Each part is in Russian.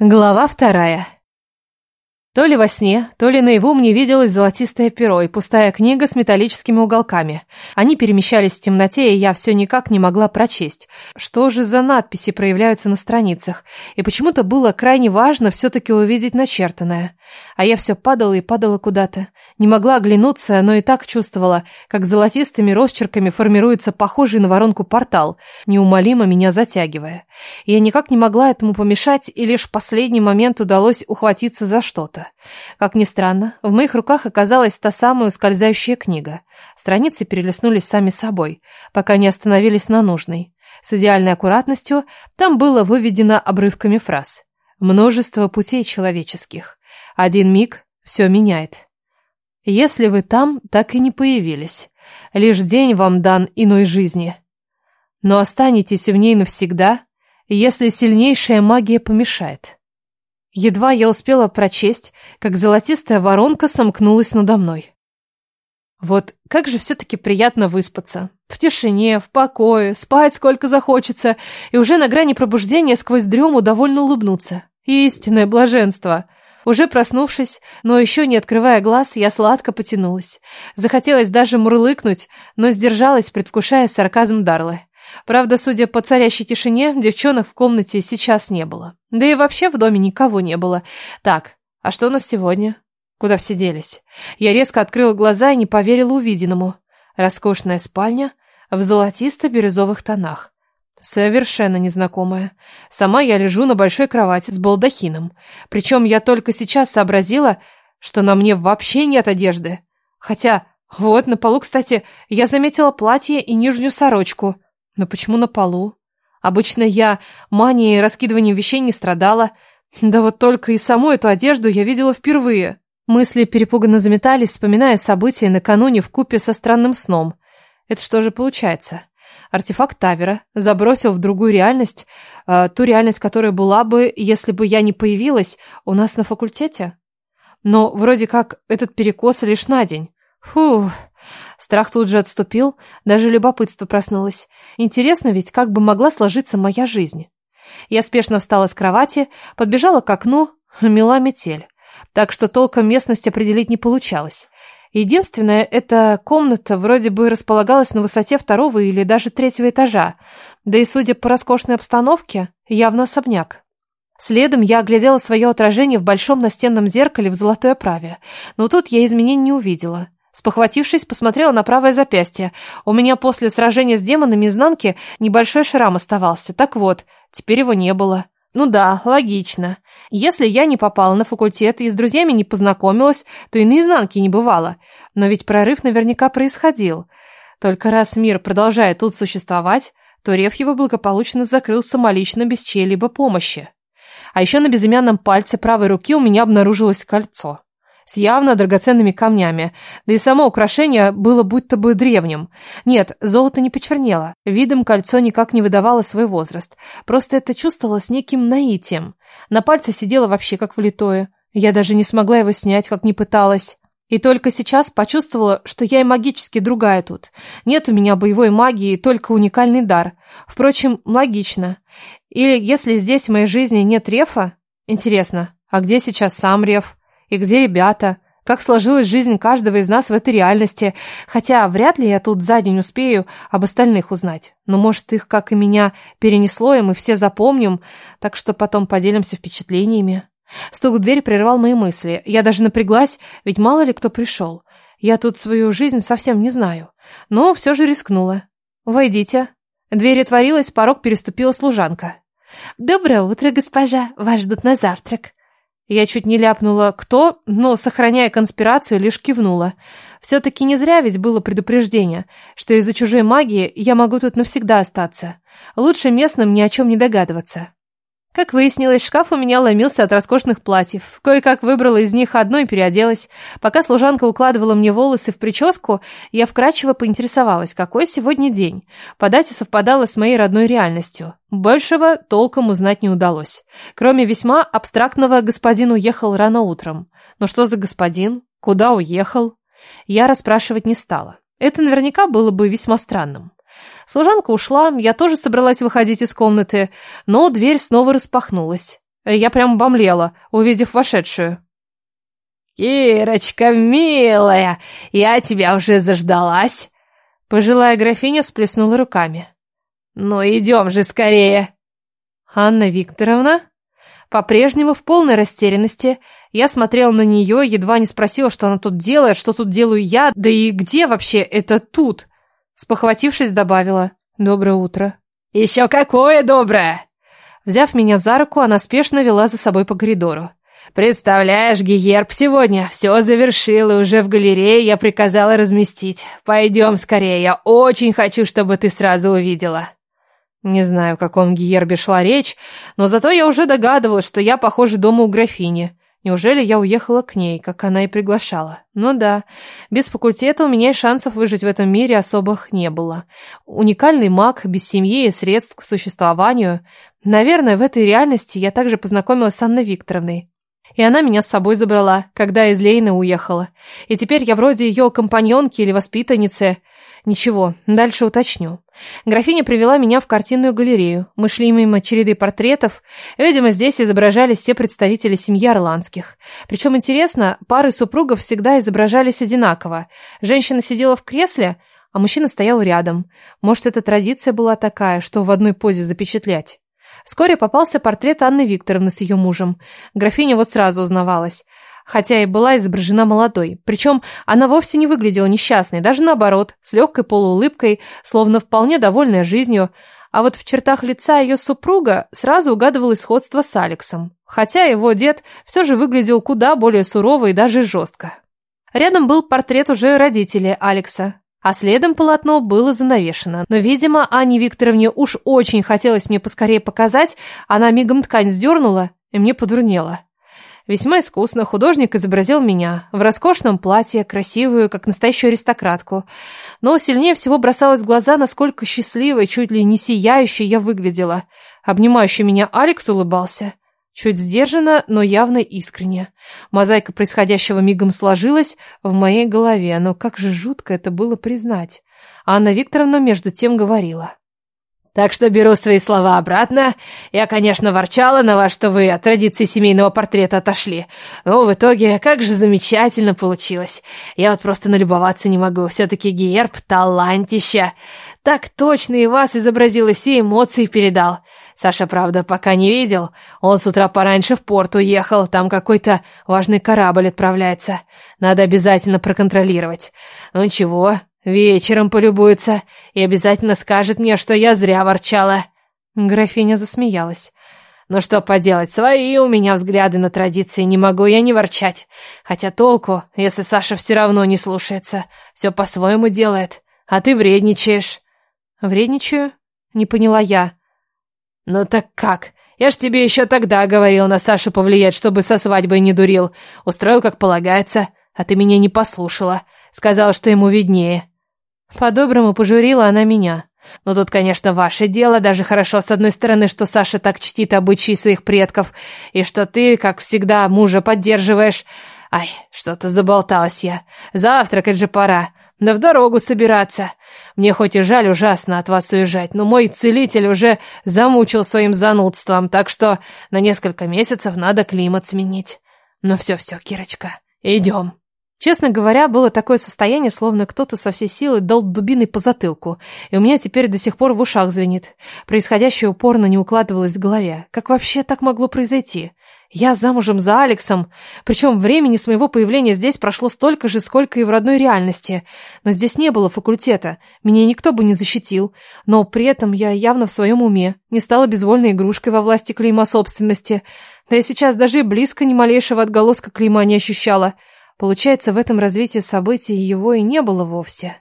Глава вторая. То ли во сне, то ли наяву мне виделось золотистое перо и пустая книга с металлическими уголками. Они перемещались в темноте, и я все никак не могла прочесть. Что же за надписи проявляются на страницах? И почему-то было крайне важно все-таки увидеть начертанное. А я все падала и падала куда-то. Не могла оглянуться, но и так чувствовала, как золотистыми росчерками формируется похожий на воронку портал, неумолимо меня затягивая. Я никак не могла этому помешать, и лишь в последний момент удалось ухватиться за что-то. Как ни странно, в моих руках оказалась та самая ускользающая книга. Страницы перелистнулись сами собой, пока не остановились на нужной. С идеальной аккуратностью там было выведено обрывками фраз. Множество путей человеческих. Один миг все меняет. Если вы там так и не появились, лишь день вам дан иной жизни. Но останетесь в ней навсегда, если сильнейшая магия помешает. Едва я успела прочесть, как золотистая воронка сомкнулась надо мной. Вот как же все-таки приятно выспаться. В тишине, в покое, спать сколько захочется, и уже на грани пробуждения сквозь дрему довольно улыбнуться. Истинное блаженство — уже проснувшись, но еще не открывая глаз, я сладко потянулась. Захотелось даже мурлыкнуть, но сдержалась, предвкушая сарказм Дарлы. Правда, судя по царящей тишине, девчонок в комнате сейчас не было. Да и вообще в доме никого не было. Так, а что у нас сегодня? Куда все делись? Я резко открыла глаза и не поверила увиденному. Роскошная спальня в золотисто-бирюзовых тонах. Совершенно незнакомая. Сама я лежу на большой кровати с балдахином. Причем я только сейчас сообразила, что на мне вообще нет одежды. Хотя, вот, на полу, кстати, я заметила платье и нижнюю сорочку. Но почему на полу? Обычно я манией раскидыванием вещей не страдала. Да вот только и саму эту одежду я видела впервые. Мысли перепуганно заметались, вспоминая события накануне в купе со странным сном. Это что же получается? артефакт Тавера, забросил в другую реальность, э, ту реальность, которая была бы, если бы я не появилась у нас на факультете. Но вроде как этот перекос лишь на день. Фух, страх тут же отступил, даже любопытство проснулось. Интересно ведь, как бы могла сложиться моя жизнь. Я спешно встала с кровати, подбежала к окну, мела метель. Так что толком местность определить не получалось. Единственное, эта комната вроде бы располагалась на высоте второго или даже третьего этажа, да и, судя по роскошной обстановке, явно особняк. Следом я оглядела свое отражение в большом настенном зеркале в золотой оправе, но тут я изменений не увидела. Спохватившись, посмотрела на правое запястье. У меня после сражения с демонами изнанки небольшой шрам оставался. Так вот, теперь его не было. Ну да, логично. Если я не попала на факультет и с друзьями не познакомилась, то и наизнанке не бывало. Но ведь прорыв наверняка происходил. Только раз мир продолжает тут существовать, то рев его благополучно закрыл самолично без чьей-либо помощи. А еще на безымянном пальце правой руки у меня обнаружилось кольцо с явно драгоценными камнями, да и само украшение было будто бы древним. Нет, золото не почернело, видом кольцо никак не выдавало свой возраст, просто это чувствовалось неким наитием. На пальце сидело вообще как влитое, я даже не смогла его снять, как не пыталась. И только сейчас почувствовала, что я и магически другая тут. Нет у меня боевой магии, только уникальный дар. Впрочем, логично. Или если здесь в моей жизни нет рефа? Интересно, а где сейчас сам реф? И где ребята? Как сложилась жизнь каждого из нас в этой реальности? Хотя вряд ли я тут за день успею об остальных узнать. Но может их, как и меня, перенесло, и мы все запомним, так что потом поделимся впечатлениями. Стук в дверь прервал мои мысли. Я даже напряглась, ведь мало ли кто пришел. Я тут свою жизнь совсем не знаю. Но все же рискнула. «Войдите». Дверь отворилась, порог переступила служанка. «Доброе утро, госпожа. Вас ждут на завтрак». Я чуть не ляпнула «кто?», но, сохраняя конспирацию, лишь кивнула. Все-таки не зря ведь было предупреждение, что из-за чужой магии я могу тут навсегда остаться. Лучше местным ни о чем не догадываться. Как выяснилось, шкаф у меня ломился от роскошных платьев. Кое-как выбрала из них одно и переоделась. Пока служанка укладывала мне волосы в прическу, я вкрадчиво поинтересовалась, какой сегодня день. По дате совпадала с моей родной реальностью. Большего толком узнать не удалось. Кроме весьма абстрактного «господин уехал рано утром». Но что за господин? Куда уехал? Я расспрашивать не стала. Это наверняка было бы весьма странным. Служанка ушла, я тоже собралась выходить из комнаты, но дверь снова распахнулась. Я прям бомлела, увидев вошедшую. «Кирочка, милая, я тебя уже заждалась!» Пожилая графиня всплеснула руками. «Ну, идем же скорее!» «Анна Викторовна?» По-прежнему в полной растерянности я смотрела на нее, едва не спросила, что она тут делает, что тут делаю я, да и где вообще это тут? Спохватившись, добавила «Доброе утро». «Еще какое доброе!» Взяв меня за руку, она спешно вела за собой по коридору. «Представляешь, Гиерб сегодня все завершил, и уже в галерее я приказала разместить. Пойдем скорее, я очень хочу, чтобы ты сразу увидела». Не знаю, о каком Гиербе шла речь, но зато я уже догадывалась, что я, похоже, дома у графини. Неужели я уехала к ней, как она и приглашала? Ну да, без факультета у меня и шансов выжить в этом мире особых не было. Уникальный маг, без семьи и средств к существованию. Наверное, в этой реальности я также познакомилась с Анной Викторовной. И она меня с собой забрала, когда из Лейна уехала. И теперь я вроде ее компаньонки или воспитанницы. Ничего, дальше уточню. Графиня привела меня в картинную галерею. Мы шли мимо череды портретов. Видимо, здесь изображались все представители семьи Орландских. Причем интересно, пары супругов всегда изображались одинаково. Женщина сидела в кресле, а мужчина стоял рядом. Может, эта традиция была такая, что в одной позе запечатлять. Вскоре попался портрет Анны Викторовны с ее мужем. Графиня вот сразу узнавалась хотя и была изображена молодой. Причем она вовсе не выглядела несчастной, даже наоборот, с легкой полуулыбкой, словно вполне довольная жизнью. А вот в чертах лица ее супруга сразу угадывалось сходство с Алексом. Хотя его дед все же выглядел куда более сурово и даже жестко. Рядом был портрет уже родителей Алекса. А следом полотно было занавешено. Но, видимо, Анне Викторовне уж очень хотелось мне поскорее показать, она мигом ткань сдернула, и мне подурнело. Весьма искусно художник изобразил меня в роскошном платье, красивую, как настоящую аристократку. Но сильнее всего бросалось в глаза, насколько счастливой, чуть ли не сияющей я выглядела. Обнимающий меня Алекс улыбался. Чуть сдержанно, но явно искренне. Мозаика происходящего мигом сложилась в моей голове, но как же жутко это было признать. Анна Викторовна между тем говорила. Так что беру свои слова обратно. Я, конечно, ворчала на вас, что вы от традиции семейного портрета отошли. Но в итоге, как же замечательно получилось. Я вот просто налюбоваться не могу. Все-таки Герб – талантища. Так точно и вас изобразил, и все эмоции передал. Саша, правда, пока не видел. Он с утра пораньше в порт уехал. Там какой-то важный корабль отправляется. Надо обязательно проконтролировать. Ну ничего, Вечером полюбуется и обязательно скажет мне, что я зря ворчала. Графиня засмеялась. Ну что поделать, свои у меня взгляды на традиции, не могу я не ворчать. Хотя толку, если Саша все равно не слушается, все по-своему делает, а ты вредничаешь. Вредничаю? Не поняла я. Ну так как? Я ж тебе еще тогда говорил на Сашу повлиять, чтобы со свадьбой не дурил. Устроил, как полагается, а ты меня не послушала. Сказал, что ему виднее. По-доброму пожурила она меня. Ну тут, конечно, ваше дело, даже хорошо, с одной стороны, что Саша так чтит обычаи своих предков, и что ты, как всегда, мужа поддерживаешь. Ай, что-то заболталась я. Завтракать же пора. Да в дорогу собираться. Мне хоть и жаль ужасно от вас уезжать, но мой целитель уже замучил своим занудством, так что на несколько месяцев надо климат сменить. Ну все-все, Кирочка, идем. Честно говоря, было такое состояние, словно кто-то со всей силы дал дубиной по затылку, и у меня теперь до сих пор в ушах звенит. Происходящее упорно не укладывалось в голове. Как вообще так могло произойти? Я замужем за Алексом, причем времени с моего появления здесь прошло столько же, сколько и в родной реальности. Но здесь не было факультета, меня никто бы не защитил. Но при этом я явно в своем уме, не стала безвольной игрушкой во власти клейма собственности. Да я сейчас даже и близко ни малейшего отголоска клейма не ощущала. Получается, в этом развитии событий его и не было вовсе.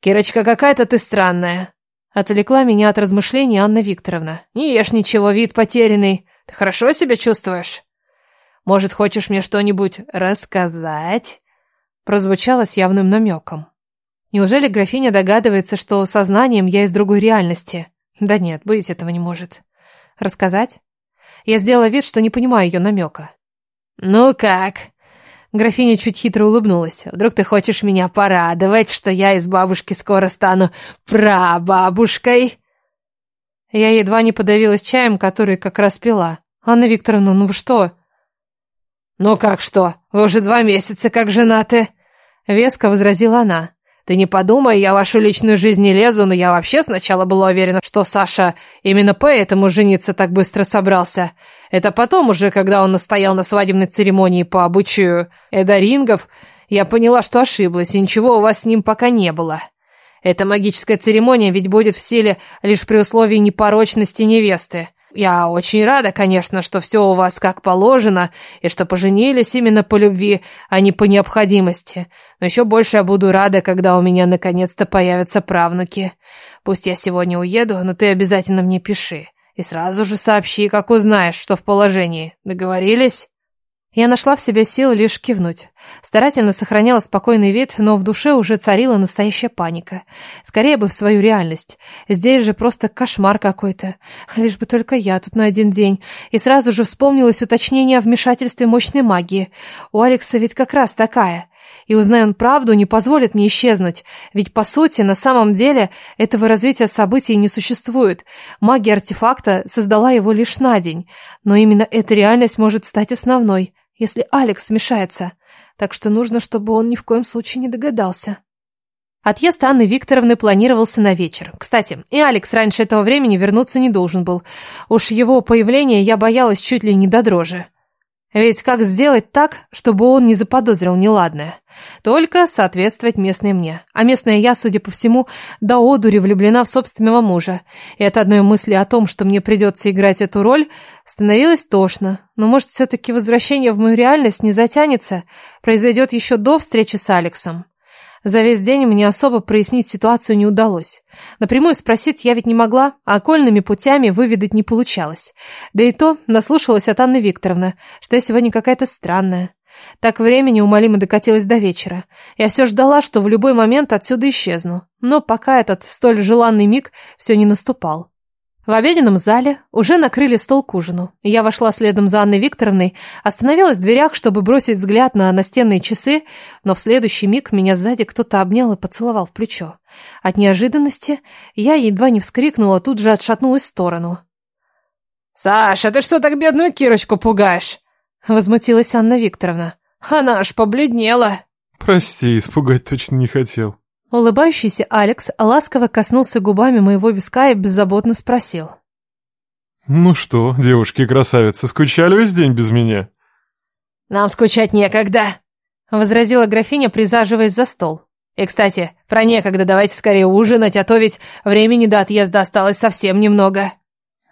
«Кирочка, какая-то ты странная!» Отвлекла меня от размышлений Анна Викторовна. «Не ешь ничего, вид потерянный. Ты хорошо себя чувствуешь? Может, хочешь мне что-нибудь рассказать?» Прозвучало с явным намеком. Неужели графиня догадывается, что сознанием я из другой реальности? Да нет, быть этого не может. Рассказать? Я сделала вид, что не понимаю ее намека. «Ну как?» Графиня чуть хитро улыбнулась. «Вдруг ты хочешь меня порадовать, что я из бабушки скоро стану прабабушкой?» Я едва не подавилась чаем, который как раз пила. Анна Викторовна, ну что? Ну как что? Вы уже два месяца как женаты. Веско возразила она. Ты не подумай, я в вашу личную жизнь не лезу, но я вообще сначала была уверена, что Саша именно поэтому жениться так быстро собрался. Это потом уже, когда он настоял на свадебной церемонии по обычаю эдарингов, я поняла, что ошиблась, и ничего у вас с ним пока не было. Эта магическая церемония ведь будет в силе лишь при условии непорочности невесты. Я очень рада, конечно, что все у вас как положено, и что поженились именно по любви, а не по необходимости. Но еще больше я буду рада, когда у меня наконец-то появятся правнуки. Пусть я сегодня уеду, но ты обязательно мне пиши. И сразу же сообщи, как узнаешь, что в положении. Договорились? Я нашла в себе силы лишь кивнуть. Старательно сохраняла спокойный вид, но в душе уже царила настоящая паника. Скорее бы в свою реальность. Здесь же просто кошмар какой-то. Лишь бы только я тут на один день. И сразу же вспомнилось уточнение о вмешательстве мощной магии. У Алекса ведь как раз такая. И узнай он правду, не позволит мне исчезнуть. Ведь, по сути, на самом деле, этого развития событий не существует. Магия артефакта создала его лишь на день. Но именно эта реальность может стать основной если Алекс вмешается. Так что нужно, чтобы он ни в коем случае не догадался. Отъезд Анны Викторовны планировался на вечер. Кстати, и Алекс раньше этого времени вернуться не должен был. Уж его появления я боялась чуть ли не до дрожи. Ведь как сделать так, чтобы он не заподозрил неладное? Только соответствовать местной мне. А местная я, судя по всему, до одури влюблена в собственного мужа. И от одной мысли о том, что мне придется играть эту роль, становилось тошно. Но может, все-таки возвращение в мою реальность не затянется, произойдет еще до встречи с Алексом. За весь день мне особо прояснить ситуацию не удалось. Напрямую спросить я ведь не могла, а окольными путями выведать не получалось. Да и то наслушалась от Анны Викторовны, что я сегодня какая-то странная. Так времени умолимо докатилось до вечера. Я все ждала, что в любой момент отсюда исчезну. Но пока этот столь желанный миг все не наступал. В обеденном зале уже накрыли стол к ужину. Я вошла следом за Анной Викторовной, остановилась в дверях, чтобы бросить взгляд на настенные часы, но в следующий миг меня сзади кто-то обнял и поцеловал в плечо. От неожиданности я едва не вскрикнула, тут же отшатнулась в сторону. «Саша, ты что так бедную Кирочку пугаешь?» Возмутилась Анна Викторовна. «Она аж побледнела». «Прости, испугать точно не хотел». Улыбающийся Алекс ласково коснулся губами моего виска и беззаботно спросил. «Ну что, девушки-красавицы, скучали весь день без меня?» «Нам скучать некогда», — возразила графиня, присаживаясь за стол. «И, кстати, про некогда давайте скорее ужинать, а то ведь времени до отъезда осталось совсем немного».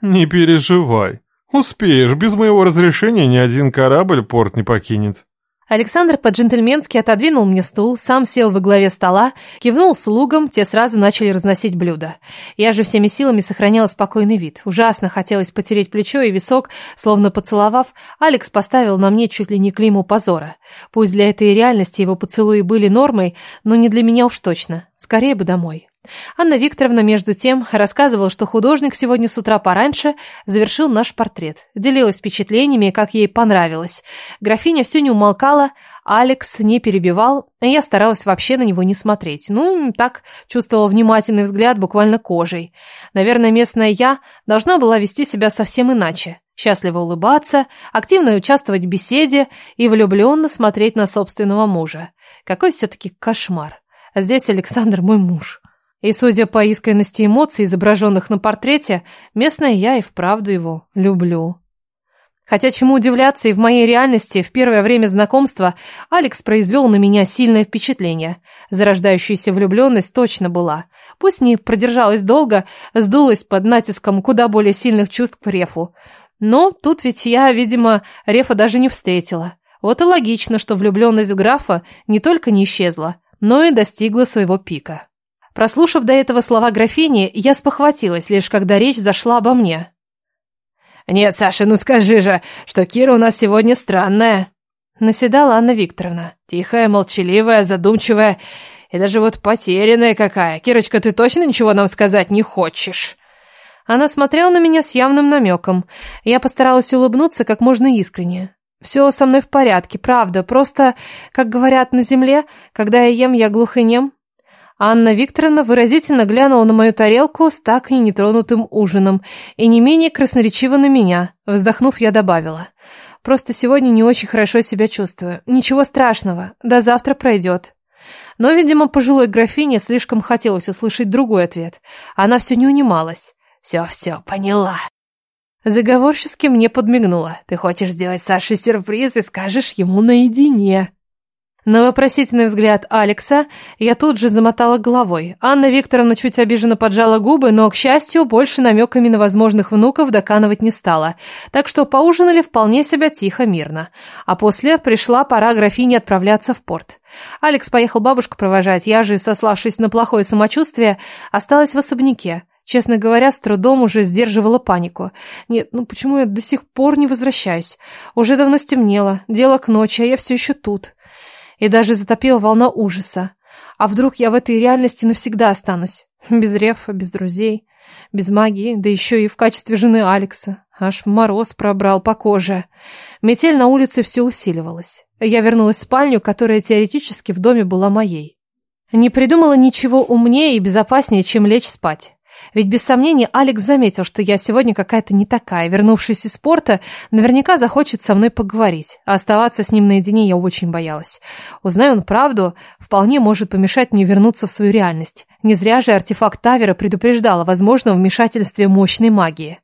«Не переживай. Успеешь, без моего разрешения ни один корабль порт не покинет». Александр по-джентльменски отодвинул мне стул, сам сел во главе стола, кивнул слугам, те сразу начали разносить блюда. Я же всеми силами сохраняла спокойный вид. Ужасно хотелось потереть плечо и висок, словно поцеловав, Алекс поставил на мне чуть ли не клейму позора. Пусть для этой реальности его поцелуи были нормой, но не для меня уж точно. Скорее бы домой. Анна Викторовна, между тем, рассказывала, что художник сегодня с утра пораньше завершил наш портрет. Делилась впечатлениями, как ей понравилось. Графиня все не умолкала, Алекс не перебивал, и я старалась вообще на него не смотреть. Ну, так, чувствовала внимательный взгляд буквально кожей. Наверное, местная я должна была вести себя совсем иначе. Счастливо улыбаться, активно участвовать в беседе и влюбленно смотреть на собственного мужа. Какой все-таки кошмар. А здесь Александр мой муж. И, судя по искренности эмоций, изображенных на портрете, местная я и вправду его люблю. Хотя чему удивляться, и в моей реальности в первое время знакомства Алекс произвел на меня сильное впечатление. Зарождающаяся влюбленность точно была. Пусть не продержалась долго, сдулась под натиском куда более сильных чувств к Рефу. Но тут ведь я, видимо, Рефа даже не встретила. Вот и логично, что влюбленность в графа не только не исчезла, но и достигла своего пика. Прослушав до этого слова графини, я спохватилась, лишь когда речь зашла обо мне. «Нет, Саша, ну скажи же, что Кира у нас сегодня странная!» Наседала Анна Викторовна. «Тихая, молчаливая, задумчивая и даже вот потерянная какая. Кирочка, ты точно ничего нам сказать не хочешь?» Она смотрела на меня с явным намеком. Я постаралась улыбнуться как можно искренне. «Все со мной в порядке, правда. Просто, как говорят на земле, когда я ем, я глух и нем. Анна Викторовна выразительно глянула на мою тарелку с так и нетронутым ужином и не менее красноречиво на меня. Вздохнув, я добавила. Просто сегодня не очень хорошо себя чувствую. Ничего страшного, до завтра пройдет. Но, видимо, пожилой графине слишком хотелось услышать другой ответ. Она все не унималась. «Все-все, поняла». Заговорчески мне подмигнула. «Ты хочешь сделать Саше сюрприз и скажешь ему наедине». На вопросительный взгляд Алекса я тут же замотала головой. Анна Викторовна чуть обиженно поджала губы, но, к счастью, больше намеками на возможных внуков доканывать не стала. Так что поужинали вполне себя тихо, мирно. А после пришла пора графине отправляться в порт. Алекс поехал бабушку провожать, я же, сославшись на плохое самочувствие, осталась в особняке. Честно говоря, с трудом уже сдерживала панику. Нет, ну почему я до сих пор не возвращаюсь? Уже давно стемнело, дело к ночи, а я все еще тут и даже затопила волна ужаса. А вдруг я в этой реальности навсегда останусь? Без Рефа, без друзей, без магии, да еще и в качестве жены Алекса. Аж мороз пробрал по коже. Метель на улице все усиливалась. Я вернулась в спальню, которая теоретически в доме была моей. Не придумала ничего умнее и безопаснее, чем лечь спать. Ведь без сомнения Алекс заметил, что я сегодня какая-то не такая. Вернувшись из спорта, наверняка захочет со мной поговорить. А оставаться с ним наедине я очень боялась. Узнаю он правду, вполне может помешать мне вернуться в свою реальность. Не зря же артефакт Тавера предупреждал о возможном вмешательстве мощной магии.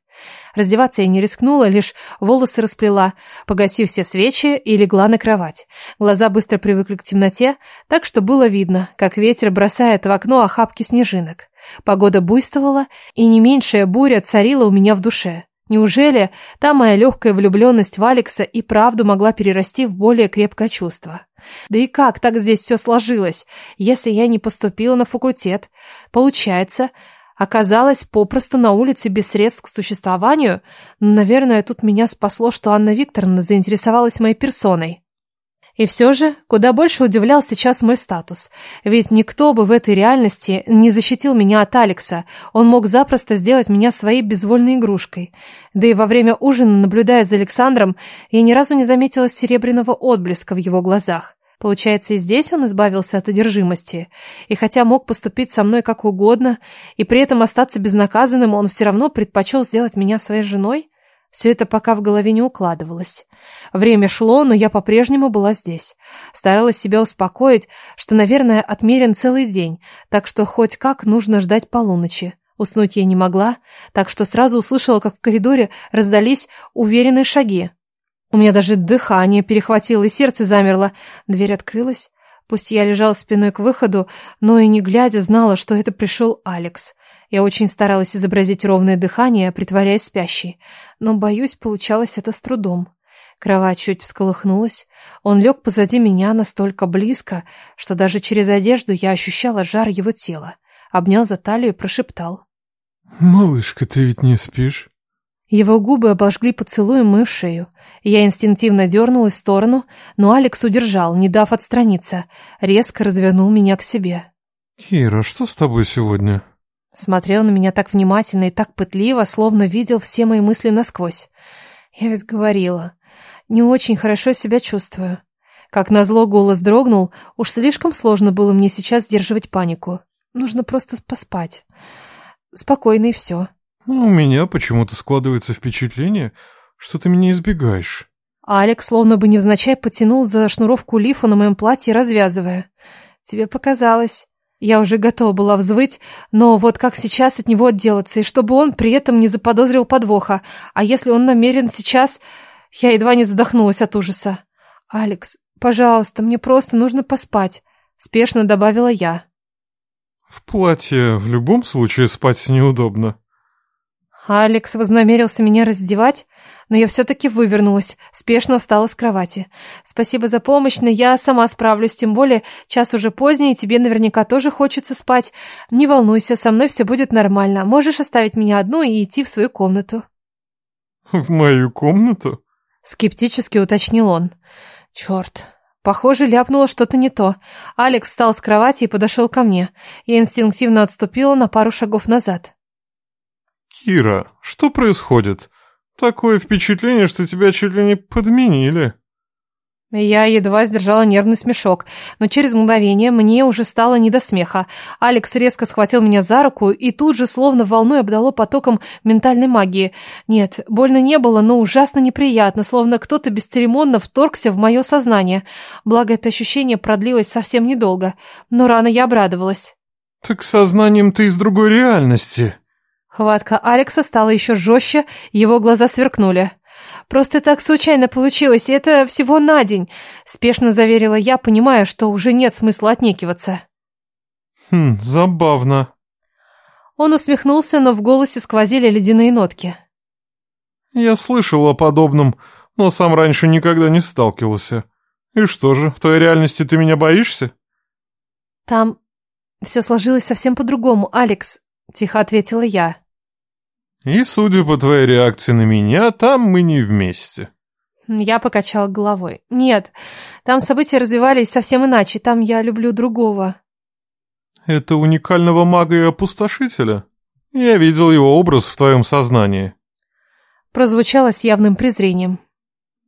Раздеваться я не рискнула, лишь волосы расплела, погасив все свечи и легла на кровать. Глаза быстро привыкли к темноте, так что было видно, как ветер бросает в окно охапки снежинок. Погода буйствовала, и не меньшая буря царила у меня в душе. Неужели та моя легкая влюбленность в Алекса и правду могла перерасти в более крепкое чувство? Да и как так здесь все сложилось, если я не поступила на факультет? Получается, оказалась попросту на улице без средств к существованию? Наверное, тут меня спасло, что Анна Викторовна заинтересовалась моей персоной. И все же, куда больше удивлял сейчас мой статус. Ведь никто бы в этой реальности не защитил меня от Алекса. Он мог запросто сделать меня своей безвольной игрушкой. Да и во время ужина, наблюдая за Александром, я ни разу не заметила серебряного отблеска в его глазах. Получается, и здесь он избавился от одержимости. И хотя мог поступить со мной как угодно, и при этом остаться безнаказанным, он все равно предпочел сделать меня своей женой? Все это пока в голове не укладывалось. Время шло, но я по-прежнему была здесь. Старалась себя успокоить, что, наверное, отмерен целый день, так что хоть как нужно ждать полуночи. Уснуть я не могла, так что сразу услышала, как в коридоре раздались уверенные шаги. У меня даже дыхание перехватило и сердце замерло. Дверь открылась. Пусть я лежала спиной к выходу, но и не глядя знала, что это пришел Алекс. Я очень старалась изобразить ровное дыхание, притворяясь спящей, но, боюсь, получалось это с трудом. Кровать чуть всколыхнулась. Он лег позади меня настолько близко, что даже через одежду я ощущала жар его тела. Обнял за талию и прошептал. «Малышка, ты ведь не спишь?» Его губы обожгли поцелуем мою шею. Я инстинктивно дернулась в сторону, но Алекс удержал, не дав отстраниться. Резко развернул меня к себе. «Кира, что с тобой сегодня?» Смотрел на меня так внимательно и так пытливо, словно видел все мои мысли насквозь. Я ведь говорила, не очень хорошо себя чувствую. Как назло голос дрогнул, уж слишком сложно было мне сейчас сдерживать панику. Нужно просто поспать. Спокойно и все. Ну, у меня почему-то складывается впечатление, что ты меня избегаешь. Алекс словно бы невзначай потянул за шнуровку лифа на моем платье, развязывая. Тебе показалось. Я уже готова была взвыть, но вот как сейчас от него отделаться, и чтобы он при этом не заподозрил подвоха. А если он намерен сейчас... Я едва не задохнулась от ужаса. «Алекс, пожалуйста, мне просто нужно поспать», — спешно добавила я. «В платье в любом случае спать неудобно». Алекс вознамерился меня раздевать, но я все-таки вывернулась, спешно встала с кровати. Спасибо за помощь, но я сама справлюсь, тем более час уже поздний, и тебе наверняка тоже хочется спать. Не волнуйся, со мной все будет нормально. Можешь оставить меня одну и идти в свою комнату. В мою комнату? Скептически уточнил он. Черт, Похоже, ляпнуло что-то не то. Алекс встал с кровати и подошел ко мне. Я инстинктивно отступила на пару шагов назад. «Кира, что происходит? Такое впечатление, что тебя чуть ли не подменили». Я едва сдержала нервный смешок, но через мгновение мне уже стало не до смеха. Алекс резко схватил меня за руку и тут же словно волной обдало потоком ментальной магии. Нет, больно не было, но ужасно неприятно, словно кто-то бесцеремонно вторгся в мое сознание. Благо, это ощущение продлилось совсем недолго, но рано я обрадовалась. «Так сознанием ты из другой реальности». Хватка Алекса стала еще жестче, его глаза сверкнули. Просто так случайно получилось, и это всего на день», — спешно заверила я, понимая, что уже нет смысла отнекиваться. «Хм, забавно». Он усмехнулся, но в голосе сквозили ледяные нотки. «Я слышал о подобном, но сам раньше никогда не сталкивался. И что же, в твоей реальности ты меня боишься?» «Там все сложилось совсем по-другому, Алекс», — тихо ответила я. И, судя по твоей реакции на меня, там мы не вместе. Я покачал головой. Нет, там события развивались совсем иначе. Там я люблю другого. Это уникального мага и опустошителя? Я видел его образ в твоем сознании. Прозвучало с явным презрением.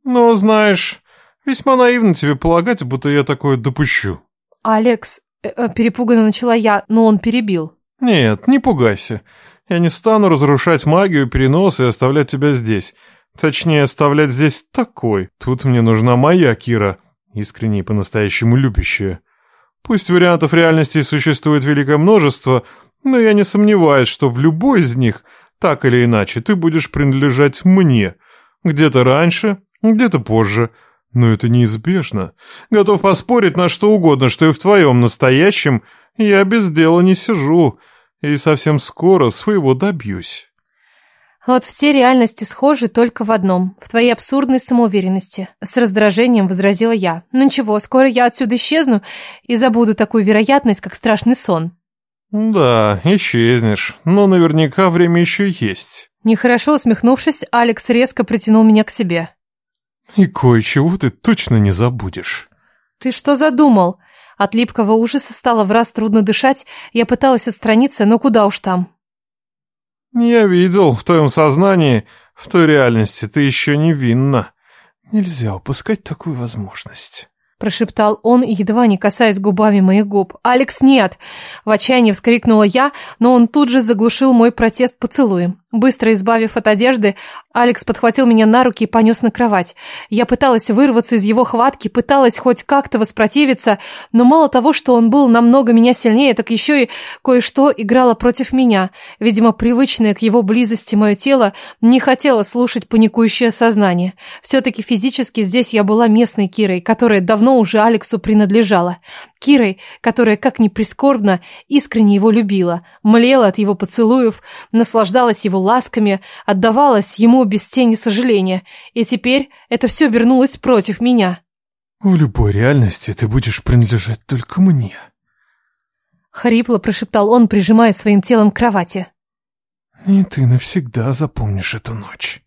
Но, знаешь, весьма наивно тебе полагать, будто я такое допущу. Алекс, э -э, перепуганно начала я, но он перебил. Нет, не пугайся. Я не стану разрушать магию переноса и оставлять тебя здесь. Точнее, оставлять здесь такой. Тут мне нужна моя Кира, искренне и по-настоящему любящая. Пусть вариантов реальности существует великое множество, но я не сомневаюсь, что в любой из них, так или иначе, ты будешь принадлежать мне. Где-то раньше, где-то позже. Но это неизбежно. Готов поспорить на что угодно, что и в твоем настоящем я без дела не сижу и совсем скоро своего добьюсь. Вот все реальности схожи только в одном, в твоей абсурдной самоуверенности. С раздражением возразила я. Ну ничего, скоро я отсюда исчезну и забуду такую вероятность, как страшный сон. Да, исчезнешь, но наверняка время еще есть. Нехорошо усмехнувшись, Алекс резко притянул меня к себе. И кое-чего ты точно не забудешь. Ты что задумал? От липкого ужаса стало в раз трудно дышать, я пыталась отстраниться, но куда уж там. «Я видел в твоем сознании, в той реальности ты еще невинна. Нельзя упускать такую возможность». Прошептал он, едва не касаясь губами моих губ. «Алекс, нет!» В отчаянии вскрикнула я, но он тут же заглушил мой протест поцелуем. Быстро избавив от одежды, Алекс подхватил меня на руки и понес на кровать. Я пыталась вырваться из его хватки, пыталась хоть как-то воспротивиться, но мало того, что он был намного меня сильнее, так еще и кое-что играло против меня. Видимо, привычное к его близости мое тело не хотело слушать паникующее сознание. Все-таки физически здесь я была местной Кирой, которая давно уже Алексу принадлежала. Кирой, которая, как ни прискорбно, искренне его любила, млела от его поцелуев, наслаждалась его ласками, отдавалась ему без тени сожаления, и теперь это все вернулось против меня. «В любой реальности ты будешь принадлежать только мне», — хрипло прошептал он, прижимая своим телом к кровати. «И ты навсегда запомнишь эту ночь».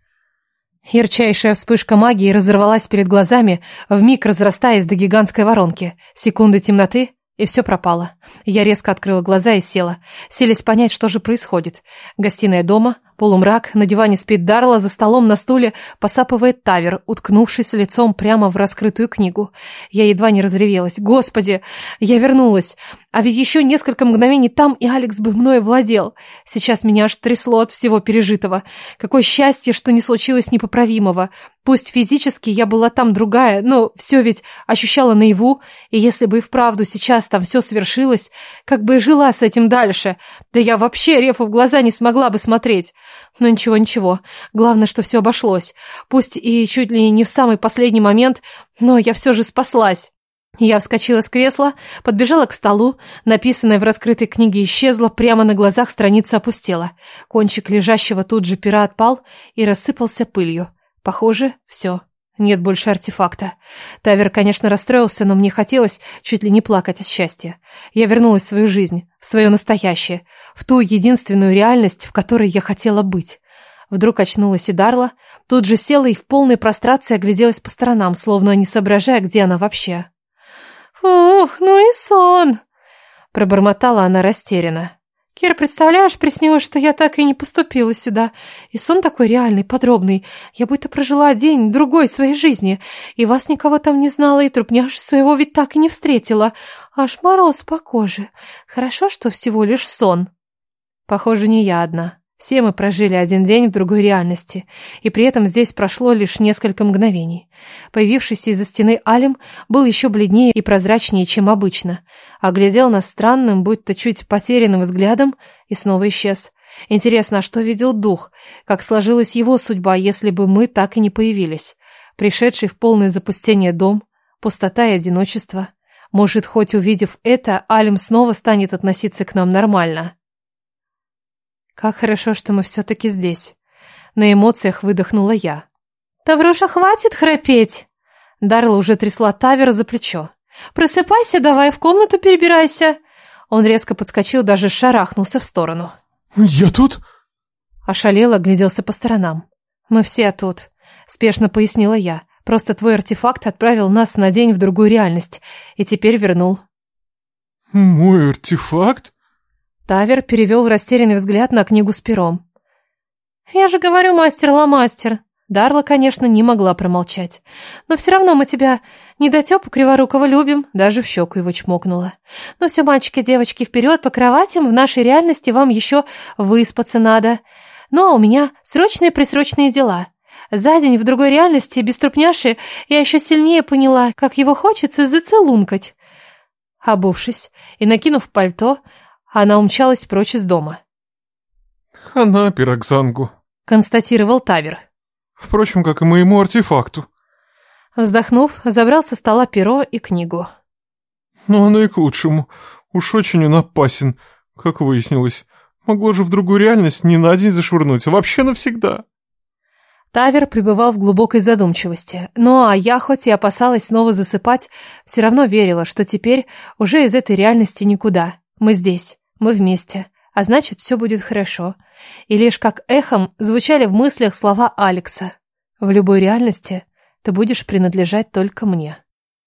Ярчайшая вспышка магии разорвалась перед глазами, вмиг разрастаясь до гигантской воронки. Секунды темноты, и все пропало. Я резко открыла глаза и села, селись понять, что же происходит. Гостиная дома, полумрак, на диване спит Дарла, за столом на стуле посапывает Тавер, уткнувшись лицом прямо в раскрытую книгу. Я едва не разревелась. Господи, я вернулась. А ведь еще несколько мгновений там, и Алекс бы мной владел. Сейчас меня аж трясло от всего пережитого. Какое счастье, что не случилось непоправимого. Пусть физически я была там другая, но все ведь ощущала наяву, и если бы и вправду сейчас там все свершилось, как бы и жила с этим дальше. Да я вообще Рефу в глаза не смогла бы смотреть. Но ничего-ничего, главное, что все обошлось. Пусть и чуть ли не в самый последний момент, но я все же спаслась. Я вскочила с кресла, подбежала к столу, написанное в раскрытой книге исчезло, прямо на глазах страница опустела. Кончик лежащего тут же пера отпал и рассыпался пылью. Похоже, все. Нет больше артефакта. Тавер, конечно, расстроился, но мне хотелось чуть ли не плакать от счастья. Я вернулась в свою жизнь, в свое настоящее, в ту единственную реальность, в которой я хотела быть. Вдруг очнулась и Дарла, тут же села и в полной прострации огляделась по сторонам, словно не соображая, где она вообще. «Ух, ну и сон!» Пробормотала она растерянно. Кира, представляешь, приснилось, что я так и не поступила сюда. И сон такой реальный, подробный. Я будто прожила день, другой своей жизни. И вас никого там не знала, и трупняши своего ведь так и не встретила. Аж мороз по коже. Хорошо, что всего лишь сон. Похоже, не я одна. Все мы прожили один день в другой реальности, и при этом здесь прошло лишь несколько мгновений. Появившийся из-за стены Алим был еще бледнее и прозрачнее, чем обычно. Оглядел нас странным, будто чуть потерянным взглядом, и снова исчез. Интересно, а что видел дух? Как сложилась его судьба, если бы мы так и не появились? Пришедший в полное запустение дом, пустота и одиночество. Может, хоть увидев это, Алим снова станет относиться к нам нормально. Как хорошо, что мы все-таки здесь. На эмоциях выдохнула я. Тавруша, хватит храпеть. Дарла уже трясла Тавера за плечо. Просыпайся, давай в комнату перебирайся. Он резко подскочил, даже шарахнулся в сторону. «Я тут?» Ошалел, огляделся по сторонам. «Мы все тут», — спешно пояснила я. «Просто твой артефакт отправил нас на день в другую реальность и теперь вернул». «Мой артефакт?» Тавер перевел растерянный взгляд на книгу с пером. «Я же говорю, мастер-ла-мастер!» Дарла, конечно, не могла промолчать. «Но все равно мы тебя, недотепу Криворукова, любим!» Даже в щеку его чмокнула. «Ну все, мальчики, девочки, вперед по кроватям, в нашей реальности вам еще выспаться надо. Но у меня срочные-присрочные дела. За день в другой реальности, без трупняши, я еще сильнее поняла, как его хочется зацелункать». Обувшись и накинув пальто, она умчалась прочь из дома. «Хана пирокзангу», — констатировал Тавер. «Впрочем, как и моему артефакту». Вздохнув, забрал со стола перо и книгу. «Но оно и к лучшему. Уж очень он опасен, как выяснилось. Могло же в другую реальность не на день зашвырнуть, а вообще навсегда». Тавер пребывал в глубокой задумчивости. Ну а я, хоть и опасалась снова засыпать, все равно верила, что теперь уже из этой реальности никуда. Мы здесь, мы вместе, а значит, все будет хорошо. И лишь как эхом звучали в мыслях слова Алекса. В любой реальности ты будешь принадлежать только мне.